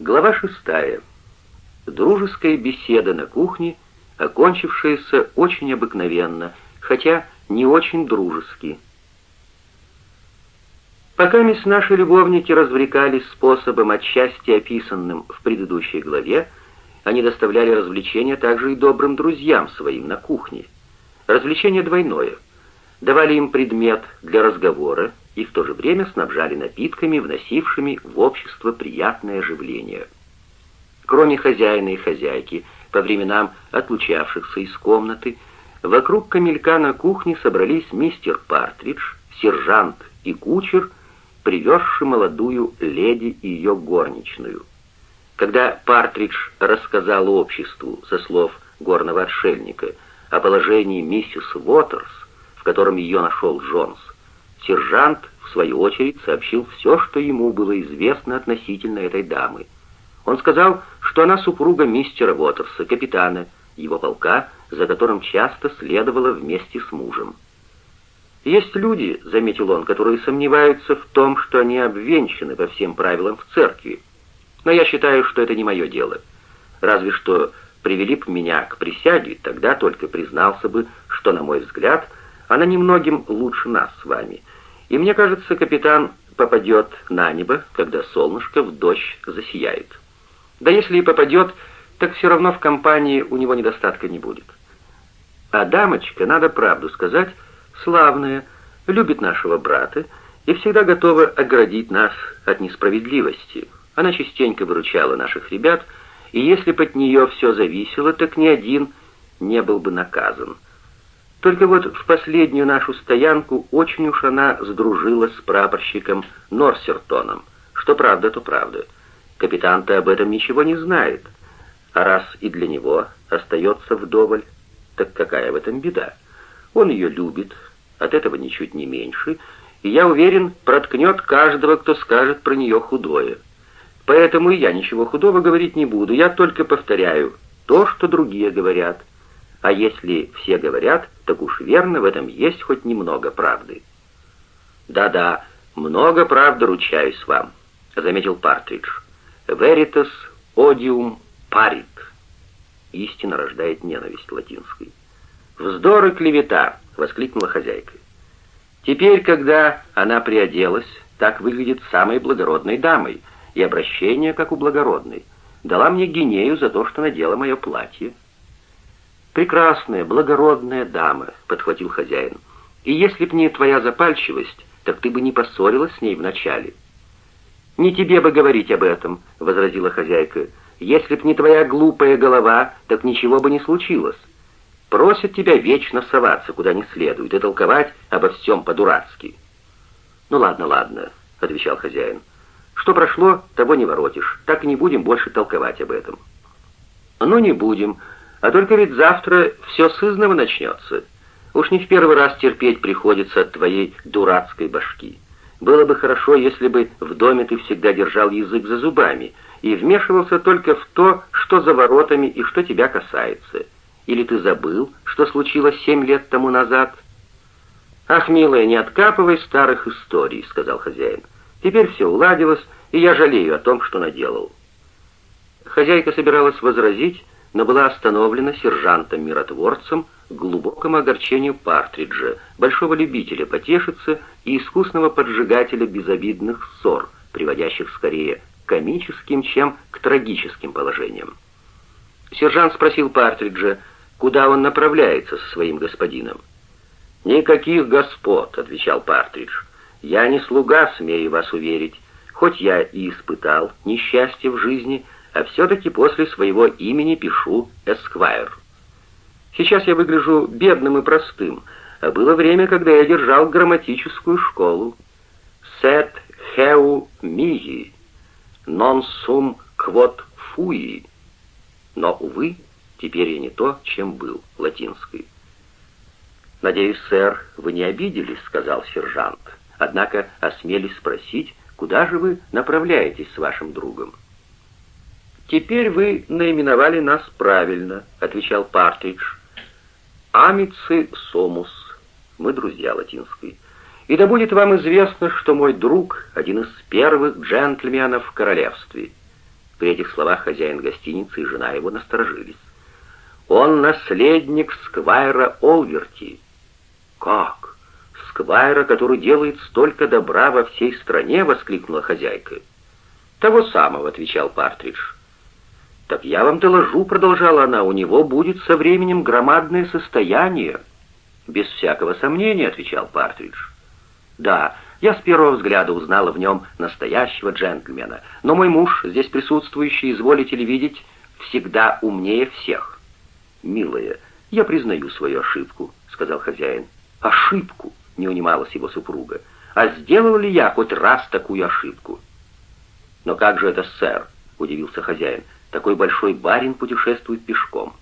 Глава шестая. Дружеская беседа на кухне, окончившаяся очень обыкновенно, хотя не очень дружески. Пока мисс наши любовники развлекались способом отчасти описанным в предыдущей главе, они доставляли развлечения также и добрым друзьям своим на кухне. Развлечение двойное. Давали им предмет для разговора и в то же время снабжали напитками, вносившими в общество приятное оживление. Кроме хозяина и хозяйки, по временам отлучавшихся из комнаты, вокруг камелька на кухне собрались мистер Партридж, сержант и кучер, привезший молодую леди и ее горничную. Когда Партридж рассказал обществу, со слов горного отшельника, о положении миссис Уотерс, в котором ее нашел Джонс, сержант, в свою очередь, сообщил все, что ему было известно относительно этой дамы. Он сказал, что она супруга мистера Уотерса, капитана его полка, за которым часто следовала вместе с мужем. «Есть люди, — заметил он, — которые сомневаются в том, что они обвенчаны по всем правилам в церкви, но я считаю, что это не мое дело. Разве что привели бы меня к присяге, тогда только признался бы, что, на мой взгляд, она немногим лучше нас с вами. И мне кажется, капитан попадет на небо, когда солнышко в дождь засияет. Да если и попадет, так все равно в компании у него недостатка не будет. А дамочка, надо правду сказать, славная, любит нашего брата и всегда готова оградить нас от несправедливости». Она частенько выручала наших ребят, и если бы от нее все зависело, так ни один не был бы наказан. Только вот в последнюю нашу стоянку очень уж она сдружилась с прапорщиком Норсертоном. Что правда, то правда. Капитан-то об этом ничего не знает. А раз и для него остается вдоволь, так какая в этом беда? Он ее любит, от этого ничуть не меньше, и, я уверен, проткнет каждого, кто скажет про нее худое. Поэтому и я ничего худого говорить не буду, я только повторяю то, что другие говорят. А если все говорят, так уж верно, в этом есть хоть немного правды. Да-да, много правды ручаюсь вам, заметил Партридж. Veritas odium parit. Истина рождает ненависть латинской. «Вздор и клевета!» — воскликнула хозяйка. «Теперь, когда она приоделась, так выглядит самой благородной дамой, и обращение, как у благородной. Дала мне гинею за то, что надела мое платье. «Прекрасная, благородная дама», — подхватил хозяин. «И если б не твоя запальчивость, так ты бы не поссорилась с ней вначале». «Не тебе бы говорить об этом», — возразила хозяйка. «Если б не твоя глупая голова, так ничего бы не случилось. Просят тебя вечно соваться, куда не следует, и толковать обо всем по-дурацки». «Ну ладно, ладно», — отвечал хозяин. Что прошло, того не воротишь. Так и не будем больше толковать об этом. Ну, не будем. А только ведь завтра все с изного начнется. Уж не в первый раз терпеть приходится от твоей дурацкой башки. Было бы хорошо, если бы в доме ты всегда держал язык за зубами и вмешивался только в то, что за воротами и что тебя касается. Или ты забыл, что случилось семь лет тому назад? «Ах, милая, не откапывай старых историй», — сказал хозяин. Теперь все уладилось, и я жалею о том, что наделал. Хозяйка собиралась возразить, но была остановлена сержантом-миротворцем к глубокому огорчению Партриджа, большого любителя потешиться и искусного поджигателя безобидных ссор, приводящих скорее к комическим, чем к трагическим положениям. Сержант спросил Партриджа, куда он направляется со своим господином. «Никаких господ», — отвечал Партридж. Я не слуга, смею вас уверить, хоть я и испытал несчастье в жизни, а все-таки после своего имени пишу «Эсквайр». Сейчас я выгляжу бедным и простым, а было время, когда я держал грамматическую школу. «Сет хеу миги, нон сум квот фуи». Но, увы, теперь я не то, чем был, латинской. «Надеюсь, сэр, вы не обиделись», — сказал сержант. Однако осмелись спросить, куда же вы направляетесь с вашим другом? «Теперь вы наименовали нас правильно», — отвечал Партридж. «Амици сомус». Мы друзья латинской. «И да будет вам известно, что мой друг — один из первых джентльменов в королевстве». При этих словах хозяин гостиницы и жена его насторожились. «Он наследник Сквайра Олверти». «Как? Сквайра, который делает столько добра во всей стране?» — воскликнула хозяйка. «Того самого», — отвечал Партридж. «Так я вам доложу», — продолжала она, — «у него будет со временем громадное состояние». «Без всякого сомнения», — отвечал Партридж. «Да, я с первого взгляда узнала в нем настоящего джентльмена, но мой муж, здесь присутствующий, изволите ли видеть, всегда умнее всех». «Милая, я признаю свою ошибку», — сказал хозяин. «Ошибку?» — не унималась его супруга. «А сделал ли я хоть раз такую ошибку?» «Но как же это, сэр?» — удивился хозяин. «Такой большой барин путешествует пешком».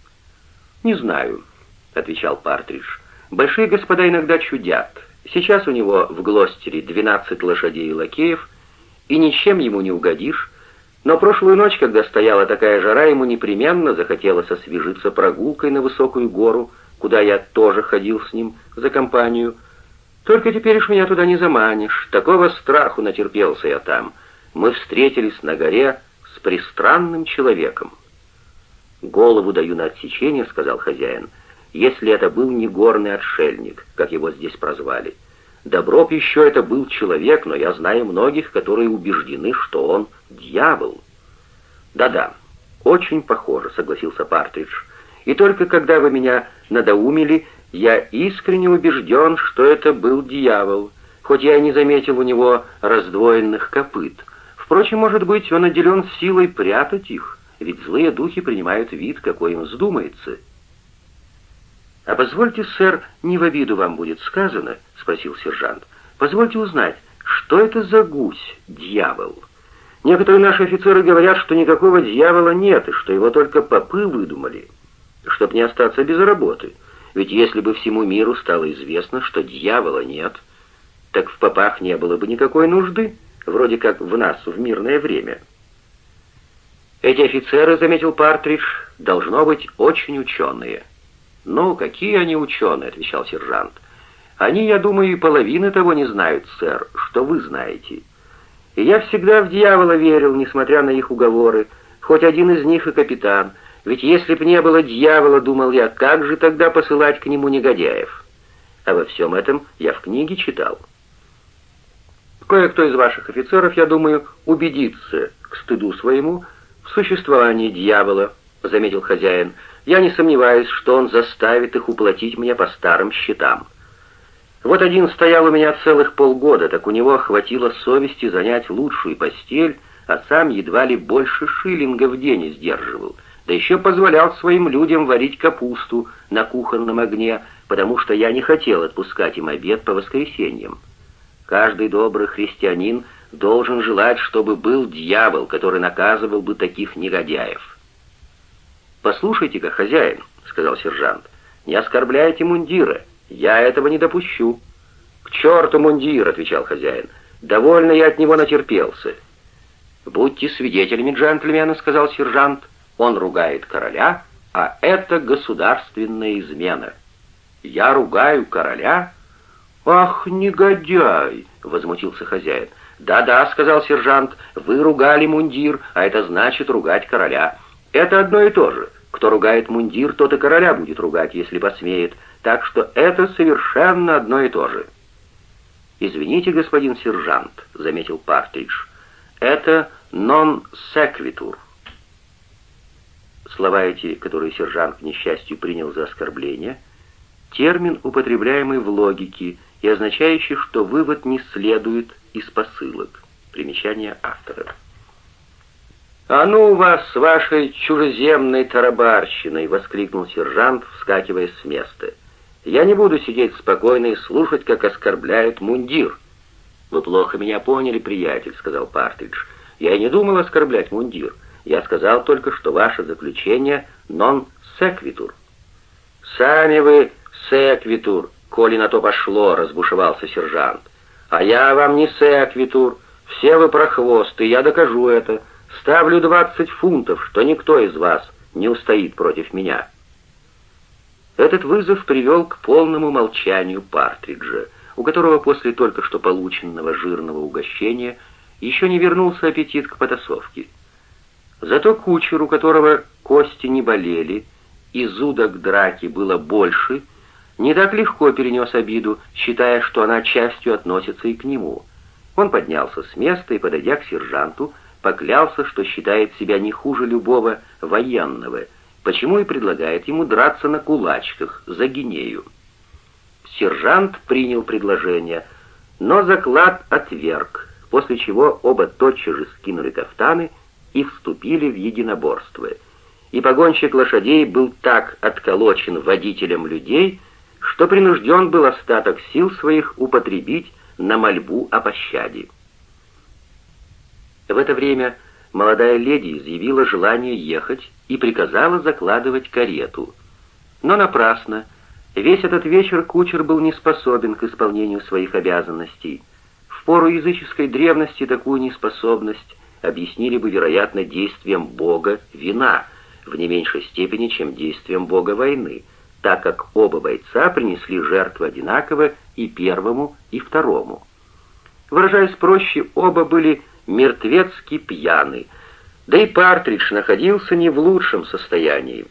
«Не знаю», — отвечал Партридж. «Большие господа иногда чудят. Сейчас у него в Глостере двенадцать лошадей и лакеев, и ничем ему не угодишь. Но прошлую ночь, когда стояла такая жара, ему непременно захотелось освежиться прогулкой на высокую гору, куда я тоже ходил с ним за компанию. Только теперь уж меня туда не заманишь. Такого страху натерпелся я там» мы встретились на горе с пристранным человеком. «Голову даю на отсечение», — сказал хозяин, — «если это был не горный отшельник, как его здесь прозвали. Доброб еще это был человек, но я знаю многих, которые убеждены, что он дьявол». «Да-да, очень похоже», — согласился Партридж. «И только когда вы меня надоумили, я искренне убежден, что это был дьявол, хоть я и не заметил у него раздвоенных копыт». Впрочем, может быть, он наделен силой прятать их, ведь злые духи принимают вид, какой им вздумается. «А позвольте, сэр, не в обиду вам будет сказано», — спросил сержант. «Позвольте узнать, что это за гусь, дьявол? Некоторые наши офицеры говорят, что никакого дьявола нет, и что его только попы выдумали, чтобы не остаться без работы. Ведь если бы всему миру стало известно, что дьявола нет, так в попах не было бы никакой нужды» вроде как в нас в мирное время. Эти офицеры, заметил Партридж, должно быть очень ученые. «Ну, какие они ученые?» — отвечал сержант. «Они, я думаю, и половины того не знают, сэр, что вы знаете. И я всегда в дьявола верил, несмотря на их уговоры, хоть один из них и капитан. Ведь если б не было дьявола, думал я, как же тогда посылать к нему негодяев? А во всем этом я в книге читал». Кое-кто из ваших офицеров, я думаю, убедится к стыду своему в существовании дьявола, заметил хозяин. Я не сомневаюсь, что он заставит их уплатить мне по старым счетам. Вот один стоял у меня целых полгода, так у него хватило совести занять лучшую постель, а сам едва ли больше шиллинга в день сдерживал, да еще позволял своим людям варить капусту на кухонном огне, потому что я не хотел отпускать им обед по воскресеньям. Каждый добрый христианин должен желать, чтобы был дьявол, который наказывал бы таких негодяев. «Послушайте-ка, хозяин», — сказал сержант, — «не оскорбляйте мундира, я этого не допущу». «К черту мундир», — отвечал хозяин, — «довольно я от него натерпелся». «Будьте свидетелями, джентльмены», — сказал сержант, — «он ругает короля, а это государственная измена». «Я ругаю короля?» «Ах, негодяй!» — возмутился хозяин. «Да-да», — сказал сержант, — «вы ругали мундир, а это значит ругать короля. Это одно и то же. Кто ругает мундир, тот и короля будет ругать, если посмеет. Так что это совершенно одно и то же». «Извините, господин сержант», — заметил Партридж, — «это non sequitur». Слова эти, которые сержант, к несчастью, принял за оскорбление, термин, употребляемый в логике, и означающий, что вывод не следует из посылок. Примечание автора. «А ну вас с вашей чужеземной тарабарщиной!» — воскликнул сержант, вскакивая с места. «Я не буду сидеть спокойно и слушать, как оскорбляют мундир». «Вы плохо меня поняли, приятель», — сказал Партридж. «Я и не думал оскорблять мундир. Я сказал только, что ваше заключение нон секвитур». «Сами вы секвитур», «Коли на то пошло», — разбушевался сержант. «А я вам не секвитур. Все вы прохвосты, я докажу это. Ставлю двадцать фунтов, что никто из вас не устоит против меня». Этот вызов привел к полному молчанию Партриджа, у которого после только что полученного жирного угощения еще не вернулся аппетит к потасовке. Зато кучер, у которого кости не болели, и зуда к было больше, не так легко перенес обиду, считая, что она частью относится и к нему. Он поднялся с места и, подойдя к сержанту, поклялся, что считает себя не хуже любого военного, почему и предлагает ему драться на кулачках за Гинею. Сержант принял предложение, но заклад отверг, после чего оба тотчас же скинули кафтаны и вступили в единоборство. И погонщик лошадей был так отколочен водителем людей, что принужден был остаток сил своих употребить на мольбу о пощаде. В это время молодая леди изъявила желание ехать и приказала закладывать карету. Но напрасно. Весь этот вечер кучер был не способен к исполнению своих обязанностей. В пору языческой древности такую неспособность объяснили бы, вероятно, действием бога вина, в не меньшей степени, чем действием бога войны, так как оба бойца принесли жертву одинаково и первому, и второму. Выражаясь проще, оба были мертвецки пьяны, да и Партридж находился не в лучшем состоянии.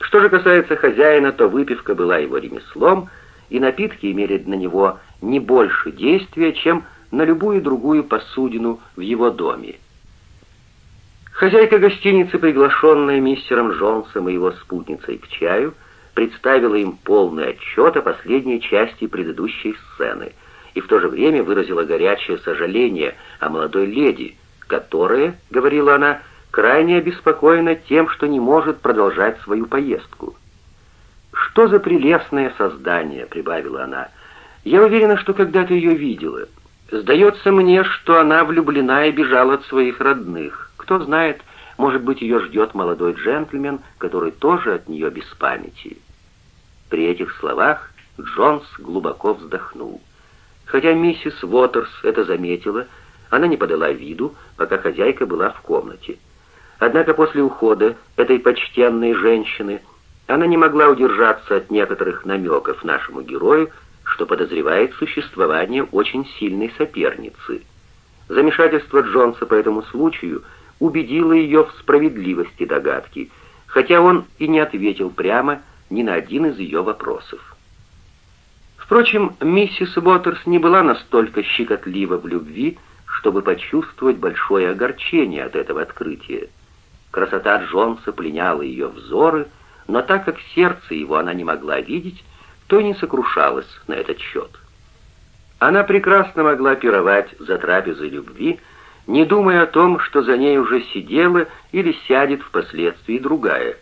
Что же касается хозяина, то выпивка была его ремеслом, и напитки имели на него не больше действия, чем на любую другую посудину в его доме. Хозяйка гостиницы, приглашенная мистером Джонсом и его спутницей к чаю, представила им полный отчет о последней части предыдущей сцены и в то же время выразила горячее сожаление о молодой леди, которая, говорила она, крайне обеспокоена тем, что не может продолжать свою поездку. «Что за прелестное создание!» — прибавила она. «Я уверена, что когда-то ее видела. Сдается мне, что она влюблена и бежала от своих родных. Кто знает, может быть, ее ждет молодой джентльмен, который тоже от нее без памяти». При этих словах Джонс глубоко вздохнул. Хотя миссис Уотерс это заметила, она не подала виду, пока хозяйка была в комнате. Однако после ухода этой почтенной женщины она не могла удержаться от некоторых намеков нашему герою, что подозревает существование очень сильной соперницы. Замешательство Джонса по этому случаю убедило ее в справедливости догадки, хотя он и не ответил прямо ни на один из ее вопросов. Впрочем, миссис Уотерс не была настолько щекотлива в любви, чтобы почувствовать большое огорчение от этого открытия. Красота Джонса пленяла ее взоры, но так как сердце его она не могла видеть, то не сокрушалась на этот счет. Она прекрасно могла пировать за трапезой любви, не думая о том, что за ней уже сидела или сядет впоследствии другая.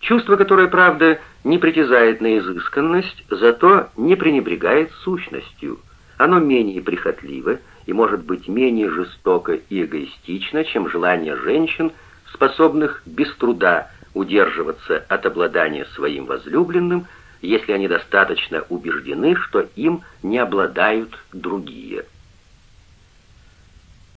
Чувство, которое, правда, не притязает на изысканность, зато не пренебрегает сущностью. Оно менее прихотливо и может быть менее жестоко и эгоистично, чем желание женщин – способных без труда удерживаться от обладания своим возлюбленным, если они достаточно убеждены, что им не обладают другие.